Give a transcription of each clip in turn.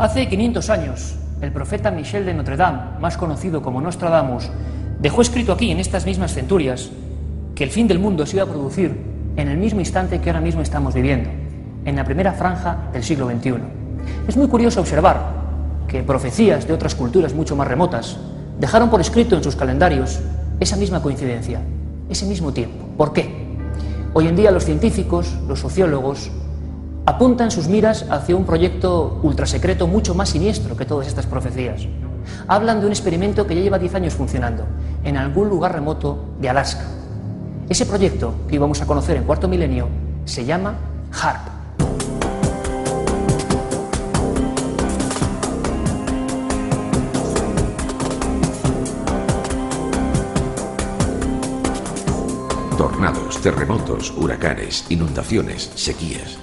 Hace 500 años, el profeta Michel de Notre Dame, más conocido como Nostradamus, dejó escrito aquí, en estas mismas centurias, que el fin del mundo se iba a producir en el mismo instante que ahora mismo estamos viviendo, en la primera franja del siglo XXI. Es muy curioso observar que profecías de otras culturas mucho más remotas dejaron por escrito en sus calendarios esa misma coincidencia, ese mismo tiempo. ¿Por qué? Hoy en día los científicos, los sociólogos, apuntan sus miras hacia un proyecto ultrasecreto mucho más siniestro que todas estas profecías. Hablan de un experimento que ya lleva 10 años funcionando en algún lugar remoto de Alaska. Ese proyecto que íbamos a conocer en cuarto milenio se llama HARP. Tornados, terremotos, huracanes, inundaciones, sequías.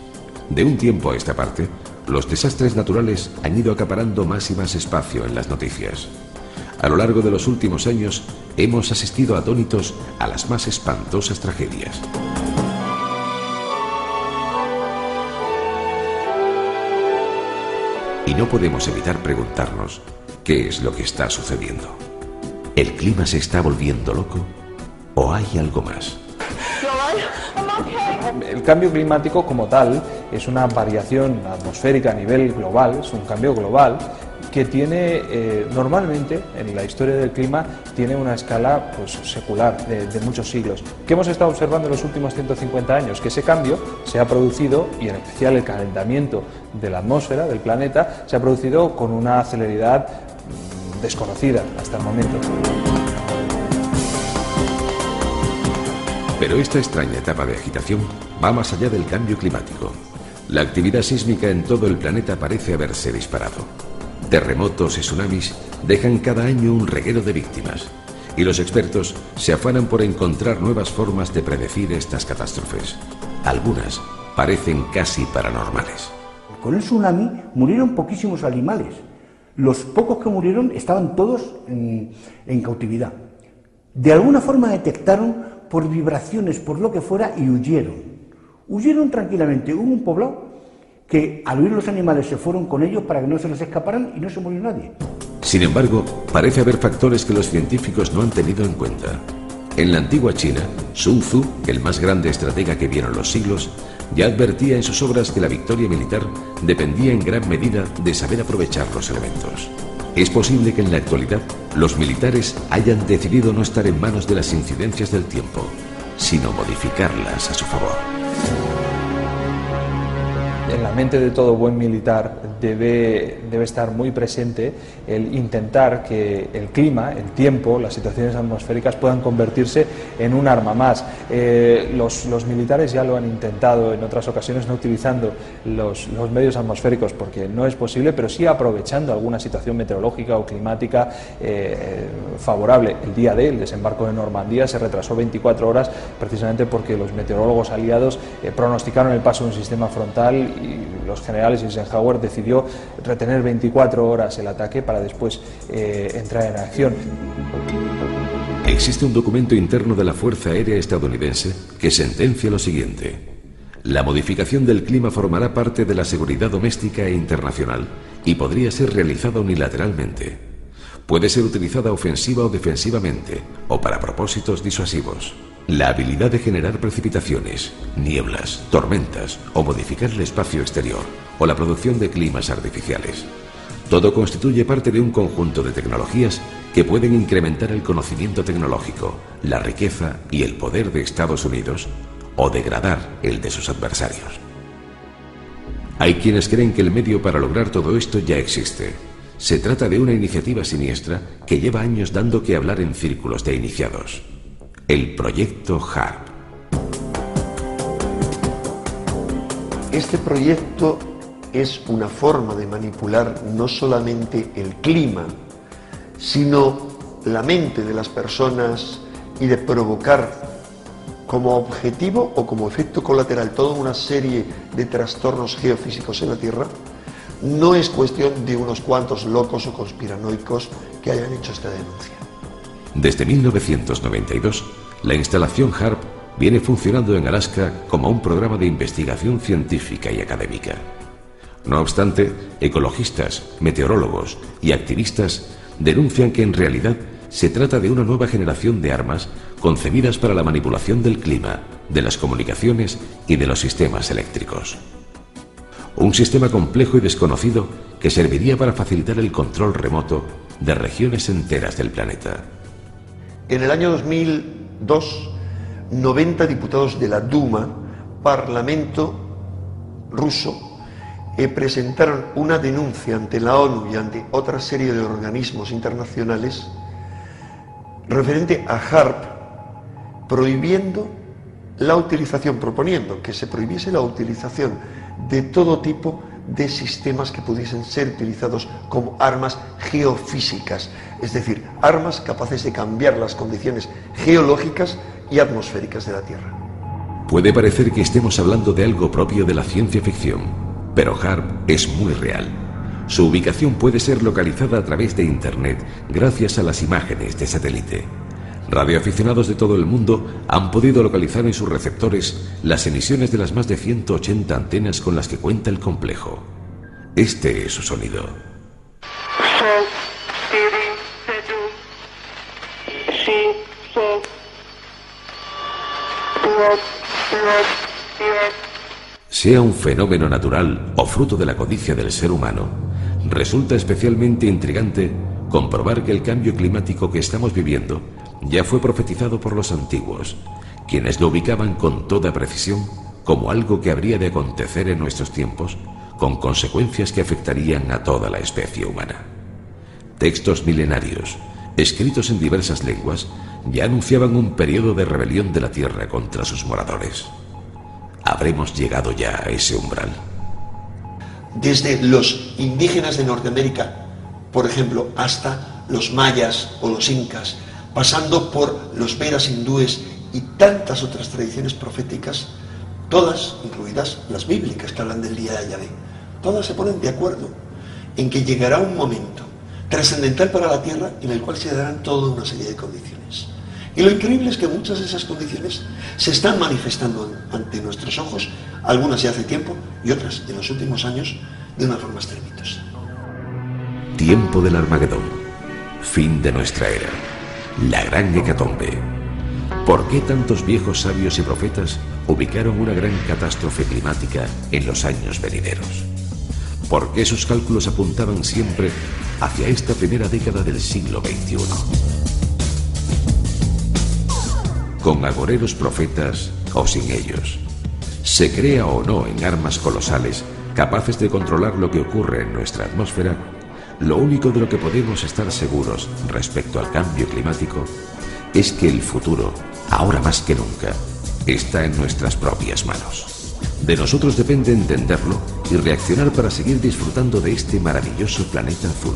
De un tiempo a esta parte, los desastres naturales han ido acaparando más y más espacio en las noticias. A lo largo de los últimos años hemos asistido atónitos a las más espantosas tragedias. Y no podemos evitar preguntarnos qué es lo que está sucediendo. ¿El clima se está volviendo loco o hay algo más? El cambio climático como tal es una variación atmosférica a nivel global, es un cambio global que tiene eh, normalmente en la historia del clima tiene una escala pues, secular de, de, muchos siglos. ¿Qué hemos estado observando en los últimos 150 años? Que ese cambio se ha producido, y en especial el calentamiento de la atmósfera del planeta, se ha producido con una celeridad mm, desconocida hasta el momento. Pero esta extraña etapa de agitación va más allá del cambio climático. La actividad sísmica en todo el planeta parece haberse disparado. Terremotos y tsunamis dejan cada año un reguero de víctimas, y los expertos se afanan por encontrar nuevas formas de predecir estas catástrofes. Algunas parecen casi paranormales. Con el tsunami murieron poquísimos animales. Los pocos que murieron estaban todos en, cautividad. De alguna forma detectaron por vibraciones, por lo que fuera, y huyeron. Huyeron tranquilamente. Hubo un poblado que al huir los animales se fueron con ellos para que no se les escaparan y no se murió nadie. Sin embargo, parece haber factores que los científicos no han tenido en cuenta. En la antigua China, Sun Tzu, el más grande estratega que vieron los siglos, ya advertía en sus obras que la victoria militar dependía en gran medida de saber aprovechar los elementos. Es posible que en la actualidad los militares hayan decidido no estar en manos de las incidencias del tiempo, sino modificarlas a su favor. En la mente de todo buen militar debe, debe estar muy presente el intentar que el clima, el tiempo, las situaciones atmosféricas puedan convertirse en un arma más. Eh, los, militares ya lo han intentado en otras ocasiones, no utilizando los, los, medios atmosféricos porque no es posible, pero sí aprovechando alguna situación meteorológica o climática eh, favorable. El día de el desembarco de Normandía se retrasó 24 horas precisamente porque los meteorólogos aliados eh, pronosticaron el paso de un sistema frontal y los generales Eisenhower decidió retener 24 horas el ataque para después eh, entrar en acción. Existe un documento interno de la Fuerza Aérea estadounidense que sentencia lo siguiente. La modificación del clima formará parte de la seguridad doméstica e internacional y podría ser realizada unilateralmente. Puede ser utilizada ofensiva o defensivamente o para propósitos disuasivos. La habilidad de generar precipitaciones, nieblas, tormentas o modificar el espacio exterior o la producción de climas artificiales. Todo constituye parte de un conjunto de tecnologías que pueden incrementar el conocimiento tecnológico, la riqueza y el poder de Estados Unidos o degradar el de sus adversarios. Hay quienes creen que el medio para lograr todo esto ya existe. Se trata de una iniciativa siniestra que lleva años dando que hablar en círculos de iniciados. El proyecto HARP. Este proyecto es una forma de manipular no solamente el clima, sino la mente de las personas y de provocar como objetivo o como efecto colateral toda una serie de trastornos geofísicos en la Tierra, no es cuestión de unos cuantos locos o conspiranoicos que hayan hecho esta denuncia. Desde 1992, la instalación HARP viene funcionando en Alaska como un programa de investigación científica y académica. No obstante, ecologistas, meteorólogos y activistas denuncian que en realidad se trata de una nueva generación de armas concebidas para la manipulación del clima, de las comunicaciones y de los sistemas eléctricos. Un sistema complejo y desconocido que serviría para facilitar el control remoto de regiones enteras del planeta. En el año 2002, 90 diputados de la Duma, Parlamento ruso, eh, presentaron una denuncia ante la ONU y ante otra serie de organismos internacionales referente a HARP, prohibiendo la utilización, proponiendo que se prohibiese la utilización de todo tipo de sistemas que pudiesen ser utilizados como armas geofísicas, es decir, armas capaces de cambiar las condiciones geológicas y atmosféricas de la Tierra. Puede parecer que estemos hablando de algo propio de la ciencia ficción, pero HARP es muy real. Su ubicación puede ser localizada a través de Internet gracias a las imágenes de satélite. Radioaficionados de todo el mundo han podido localizar en sus receptores las emisiones de las más de 180 antenas con las que cuenta el complejo. Este es su sonido. sea un fenómeno natural o fruto de la codicia del ser humano, resulta especialmente intrigante comprobar que el cambio climático que estamos viviendo ya fue profetizado por los antiguos, quienes lo ubicaban con toda precisión como algo que habría de acontecer en nuestros tiempos, con consecuencias que afectarían a toda la especie humana. Textos milenarios, escritos en diversas lenguas, ya anunciaban un periodo de rebelión de la Tierra contra sus moradores habremos llegado ya a ese umbral. Desde los indígenas de Norteamérica, por ejemplo, hasta los mayas o los incas, pasando por los veras hindúes y tantas otras tradiciones proféticas, todas, incluidas las bíblicas que hablan del día de Yahvé, todas se ponen de acuerdo en que llegará un momento trascendental para la tierra en el cual se darán toda una serie de condiciones. Y lo increíble es que muchas de esas condiciones se están manifestando ante nuestros ojos, algunas ya hace tiempo y otras en los últimos años de una forma estrepitosa. Tiempo del Armagedón, fin de nuestra era, la gran hecatombe. ¿Por qué tantos viejos sabios y profetas ubicaron una gran catástrofe climática en los años venideros? ¿Por qué sus cálculos apuntaban siempre hacia esta primera década del siglo XXI? con agoreros profetas o sin ellos. Se crea o no en armas colosales capaces de controlar lo que ocurre en nuestra atmósfera, lo único de lo que podemos estar seguros respecto al cambio climático es que el futuro, ahora más que nunca, está en nuestras propias manos. De nosotros depende entenderlo y reaccionar para seguir disfrutando de este maravilloso planeta azul.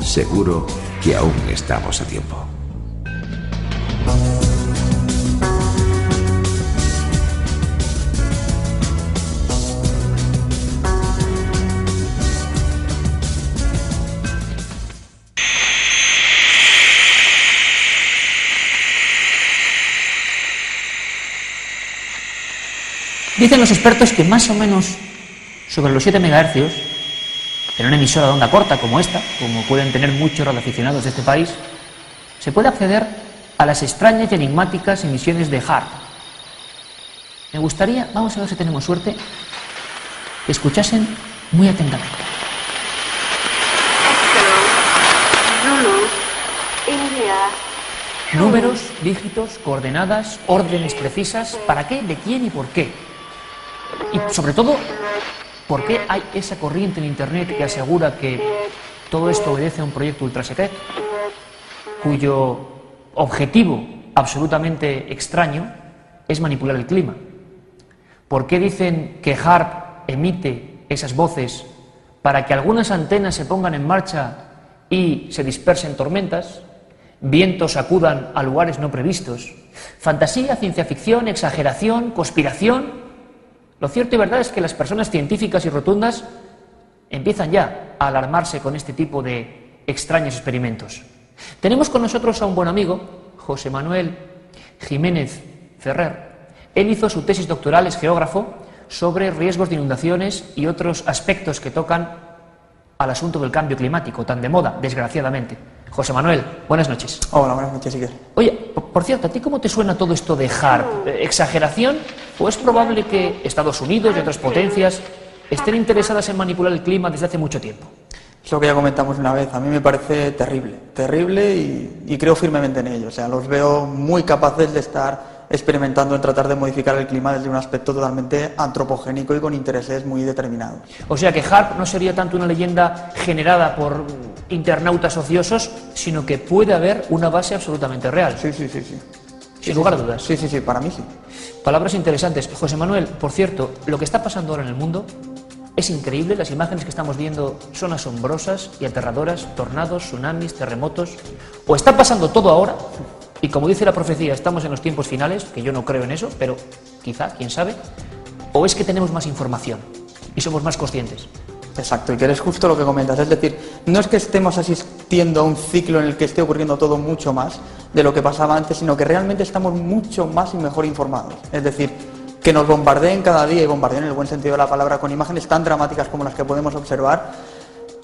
Seguro que aún estamos a tiempo. Dicen los expertos que más o menos sobre los 7 MHz, en una emisora de onda corta como esta, como pueden tener muchos radioaficionados de este país, se puede acceder a las extrañas y enigmáticas emisiones de HARP. Me gustaría, vamos a ver si tenemos suerte, que escuchasen muy atentamente. Números, dígitos, coordenadas, órdenes precisas, ¿para qué, de quién y por qué? Y sobre todo, ¿por qué hay esa corriente en Internet que asegura que todo esto obedece a un proyecto ultrasecreto, cuyo objetivo absolutamente extraño es manipular el clima? ¿Por qué dicen que HARP emite esas voces para que algunas antenas se pongan en marcha y se dispersen tormentas, vientos acudan a lugares no previstos? Fantasía, ciencia ficción, exageración, conspiración. Lo cierto y verdad es que las personas científicas y rotundas empiezan ya a alarmarse con este tipo de extraños experimentos. Tenemos con nosotros a un buen amigo, José Manuel Jiménez Ferrer. Él hizo su tesis doctoral, es geógrafo, sobre riesgos de inundaciones y otros aspectos que tocan al asunto del cambio climático, tan de moda, desgraciadamente. José Manuel, buenas noches. Hola, buenas noches, Iker. Oye, por, cierto, ¿a ti cómo te suena todo esto de HARP? ¿Exageración? ¿O es probable que Estados Unidos y otras potencias estén interesadas en manipular el clima desde hace mucho tiempo? Es lo que ya comentamos una vez. A mí me parece terrible, terrible y, y creo firmemente en ello. O sea, los veo muy capaces de estar experimentando en tratar de modificar el clima desde un aspecto totalmente antropogénico y con intereses muy determinados. O sea que HARP no sería tanto una leyenda generada por internautas ociosos, sino que puede haber una base absolutamente real. Sí, sí, sí, sí. Sin lugar a dudas. Sí, sí, sí, para mí sí. Palabras interesantes. José Manuel, por cierto, lo que está pasando ahora en el mundo es increíble. Las imágenes que estamos viendo son asombrosas y aterradoras. Tornados, tsunamis, terremotos. O está pasando todo ahora, y como dice la profecía, estamos en los tiempos finales, que yo no creo en eso, pero quizá, quién sabe. O es que tenemos más información y somos más conscientes. Exacto, y que eres justo lo que comentas. Es decir, no es que estemos asistiendo a un ciclo en el que esté ocurriendo todo mucho más de lo que pasaba antes, sino que realmente estamos mucho más y mejor informados. Es decir, que nos bombardeen cada día, y bombardeen en el buen sentido de la palabra, con imágenes tan dramáticas como las que podemos observar,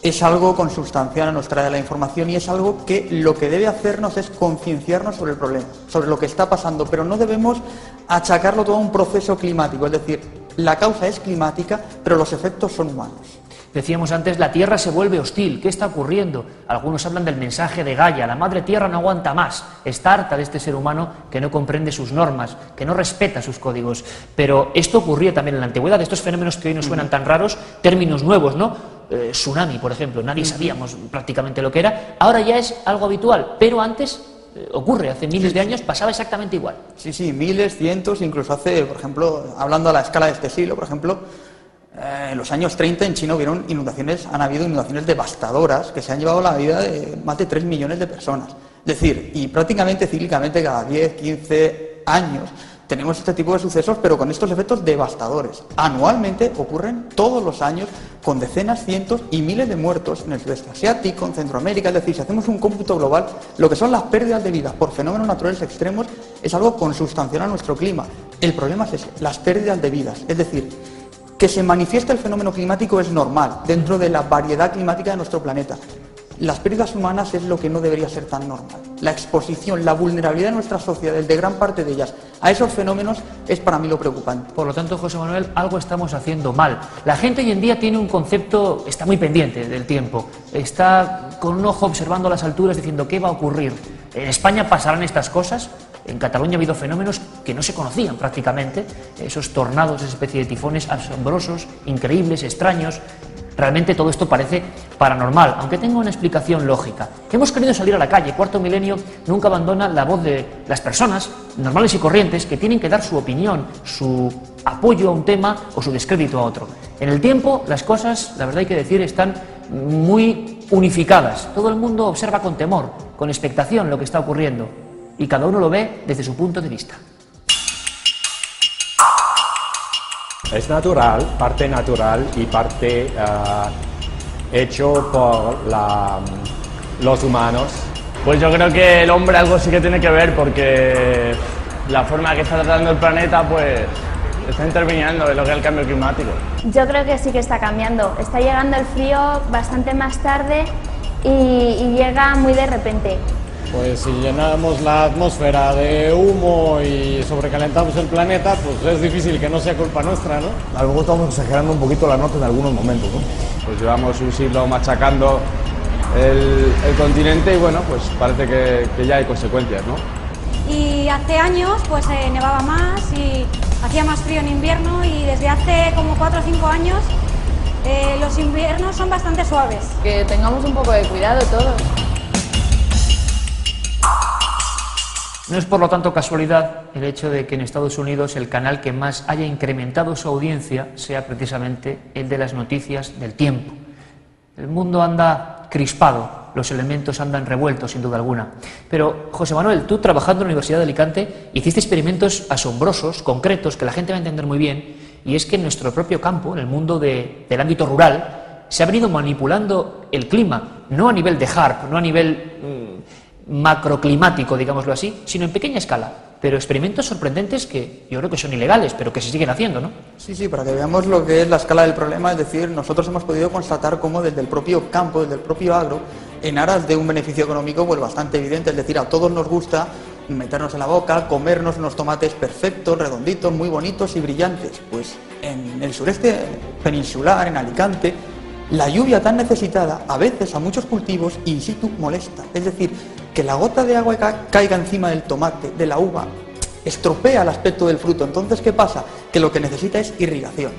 es algo consustancial a nos trae la información y es algo que lo que debe hacernos es concienciarnos sobre el problema, sobre lo que está pasando, pero no debemos achacarlo todo a un proceso climático, es decir, la causa es climática, pero los efectos son humanos. Decíamos antes, la Tierra se vuelve hostil. ¿Qué está ocurriendo? Algunos hablan del mensaje de Gaia. La Madre Tierra no aguanta más. Está harta de este ser humano que no comprende sus normas, que no respeta sus códigos. Pero esto ocurría también en la antigüedad, estos fenómenos que hoy nos suenan tan raros, términos nuevos, ¿no? Eh, tsunami, por ejemplo. Nadie sabíamos prácticamente lo que era. Ahora ya es algo habitual, pero antes eh, ocurre, hace miles de años pasaba exactamente igual. Sí, sí, miles, cientos, incluso hace, por ejemplo, hablando a la escala de este siglo, por ejemplo, eh, en los años 30 en China hubieron inundaciones, han habido inundaciones devastadoras que se han llevado la vida de más de 3 millones de personas. Es decir, y prácticamente cíclicamente cada 10, 15 años tenemos este tipo de sucesos, pero con estos efectos devastadores. Anualmente ocurren todos los años con decenas, cientos y miles de muertos en el sudeste asiático, en Centroamérica. Es decir, si hacemos un cómputo global, lo que son las pérdidas de vida por fenómenos naturales extremos es algo consustancial a nuestro clima. El problema es ese, las pérdidas de vidas. Es decir, que se manifiesta el fenómeno climático es normal dentro de la variedad climática de nuestro planeta. Las pérdidas humanas es lo que no debería ser tan normal. La exposición, la vulnerabilidad de nuestras sociedades, de gran parte de ellas, a esos fenómenos es para mí lo preocupante. Por lo tanto, José Manuel, algo estamos haciendo mal. La gente hoy en día tiene un concepto, está muy pendiente del tiempo, está con un ojo observando las alturas diciendo qué va a ocurrir. ¿En España pasarán estas cosas? En Cataluña ha habido fenómenos que no se conocían prácticamente, esos tornados, esa especie de tifones asombrosos, increíbles, extraños. Realmente todo esto parece paranormal, aunque tenga una explicación lógica. Hemos querido salir a la calle, Cuarto Milenio nunca abandona la voz de las personas normales y corrientes que tienen que dar su opinión, su apoyo a un tema o su descrédito a otro. En el tiempo las cosas, la verdad hay que decir, están muy unificadas. Todo el mundo observa con temor, con expectación lo que está ocurriendo y cada uno lo ve desde su punto de vista. Es natural, parte natural y parte ah, hecho por la- los humanos. Pues yo creo que el hombre algo sí que tiene que ver porque la forma que está tratando el planeta pues está interviniendo en lo que es el cambio climático. Yo creo que sí que está cambiando. Está llegando el frío bastante más tarde y, y llega muy de repente. Pues si llenamos la atmósfera de humo y sobrecalentamos el planeta, pues es difícil que no sea culpa nuestra, ¿no? A lo mejor estamos exagerando un poquito la nota en algunos momentos, ¿no? Pues llevamos un siglo machacando el, el continente y bueno, pues parece que, que ya hay consecuencias, ¿no? y hace años pues eh, nevaba más y hacía más frío en invierno y desde hace como 4 o 5 años eh, los inviernos son bastante suaves. Que tengamos un poco de cuidado todos. No es por lo tanto casualidad el hecho de que en Estados Unidos el canal que más haya incrementado su audiencia sea precisamente el de las noticias del tiempo. El mundo anda crispado, los elementos andan revueltos sin duda alguna. Pero José Manuel, tú trabajando en la Universidad de Alicante hiciste experimentos asombrosos, concretos, que la gente va a entender muy bien, y es que en nuestro propio campo, en el mundo de- del ámbito rural, se ha venido manipulando el clima, no a nivel de HARP, no a nivel mm, macroclimático, digámoslo así, sino en pequeña escala. pero experimentos sorprendentes que yo creo que son ilegales, pero que se siguen haciendo, ¿no? Sí, sí, para que veamos lo que es la escala del problema, es decir, nosotros hemos podido constatar cómo desde el propio campo, desde el propio agro, en aras de un beneficio económico pues bastante evidente, es decir, a todos nos gusta meternos en la boca, comernos unos tomates perfectos, redonditos, muy bonitos y brillantes. Pues en el sureste peninsular, en Alicante, la lluvia tan necesitada a veces a muchos cultivos in situ molesta. Es decir, que la gota de agua ca- caiga encima del tomate, de la uva, estropea el aspecto del fruto. Entonces, ¿qué pasa? Que lo que necesita es irrigación.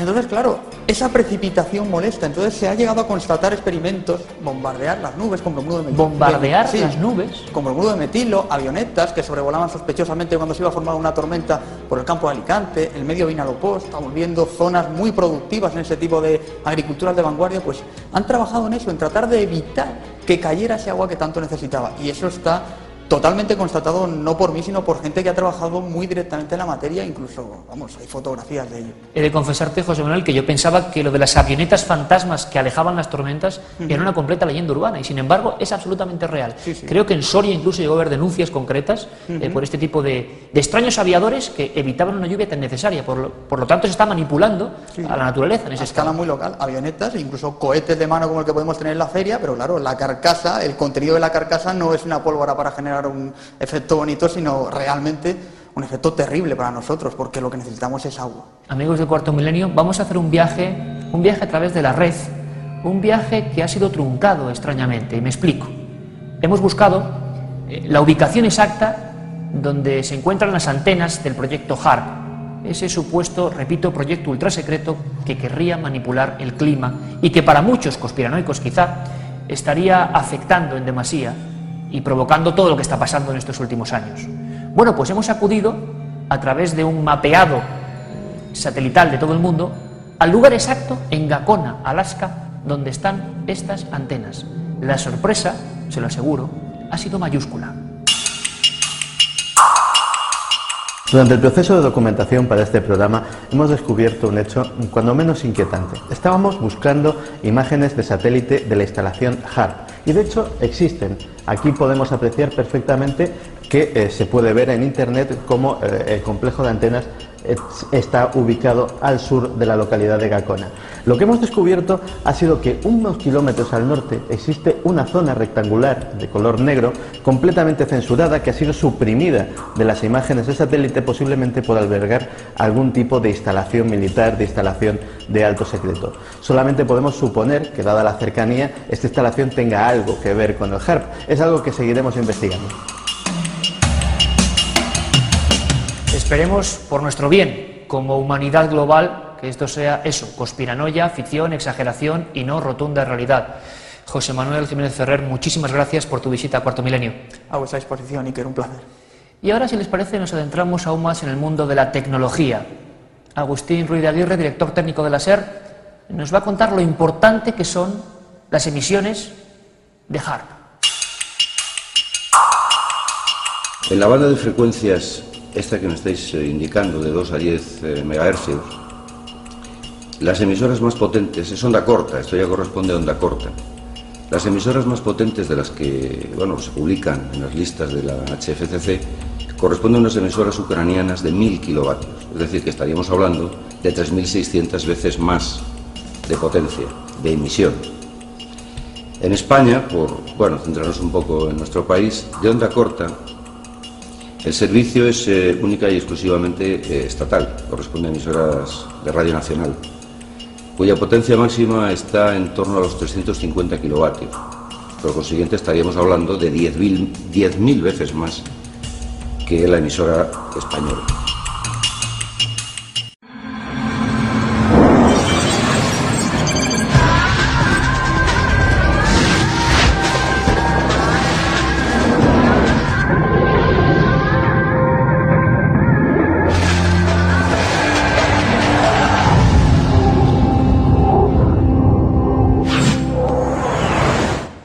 Entonces, claro, esa precipitación molesta. Entonces se ha llegado a constatar experimentos, bombardear las nubes con bromuro de metilo. Bombardear las nubes. Con bromuro de metilo, avionetas que sobrevolaban sospechosamente cuando se iba a formar una tormenta por el campo de Alicante, el medio Vinalopó, estamos viendo zonas muy productivas en ese tipo de agriculturas de vanguardia, pues han trabajado en eso, en tratar de evitar que cayera ese agua que tanto necesitaba. Y eso está totalmente constatado no por mí, sino por gente que ha trabajado muy directamente en la materia, incluso, vamos, hay fotografías de ello. He de confesarte, José Manuel, que yo pensaba que lo de las avionetas fantasmas que alejaban las tormentas era una completa leyenda urbana y sin embargo es absolutamente real. Creo que en Soria incluso llegó a haber denuncias concretas eh, por este tipo de, de extraños aviadores que evitaban una lluvia tan necesaria. Por lo, por lo tanto, se está manipulando a la naturaleza en esa a escala muy local, avionetas incluso cohetes de mano como el que podemos tener en la feria, pero claro, la carcasa, el contenido de la carcasa no es una pólvora para generar un efecto bonito, sino realmente un efecto terrible para nosotros, porque lo que necesitamos es agua. Amigos del cuarto milenio, vamos a hacer un viaje, un viaje a través de la red, un viaje que ha sido truncado extrañamente, y me explico. Hemos buscado eh, la ubicación exacta donde se encuentran las antenas del proyecto HARP, ese supuesto, repito, proyecto ultrasecreto que querría manipular el clima y que para muchos conspiranoicos quizá estaría afectando en demasía y provocando todo lo que está pasando en estos últimos años. Bueno, pues hemos acudido a través de un mapeado satelital de todo el mundo al lugar exacto en Gacona, Alaska, donde están estas antenas. La sorpresa, se lo aseguro, ha sido mayúscula. Durante el proceso de documentación para este programa hemos descubierto un hecho cuando menos inquietante. Estábamos buscando imágenes de satélite de la instalación HARP y de hecho existen. Aquí podemos apreciar perfectamente que eh, se puede ver en internet cómo eh, el complejo de antenas está ubicado al sur de la localidad de Gacona. Lo que hemos descubierto ha sido que unos kilómetros al norte existe una zona rectangular de color negro completamente censurada que ha sido suprimida de las imágenes de satélite posiblemente por albergar algún tipo de instalación militar, de instalación de alto secreto. Solamente podemos suponer que dada la cercanía esta instalación tenga algo que ver con el HARP. Es algo que seguiremos investigando. Esperemos por nuestro bien, como humanidad global, que esto sea eso, conspiranoia, ficción, exageración y no rotunda realidad. José Manuel Jiménez Ferrer, muchísimas gracias por tu visita a Cuarto Milenio. A vuestra disposición, Iker, un placer. Y ahora, si les parece, nos adentramos aún más en el mundo de la tecnología. Agustín Ruiz de Aguirre, director técnico de la SER, nos va a contar lo importante que son las emisiones de HARP. En la banda de frecuencias, esta que me estáis eh, indicando, de 2 a 10 eh, megahercios, las emisoras más potentes, es onda corta, esto ya corresponde a onda corta. Las emisoras más potentes de las que bueno, se publican en las listas de la HFCC corresponden a unas emisoras ucranianas de 1000 kilovatios, es decir, que estaríamos hablando de 3.600 veces más de potencia, de emisión. En España, por bueno, centrarnos un poco en nuestro país, de onda corta, el servicio es eh, única y exclusivamente eh, estatal, corresponde a emisoras de Radio Nacional, cuya potencia máxima está en torno a los 350 kilovatios. Por consiguiente, estaríamos hablando de 10.000 10.000 veces más que la emisora española.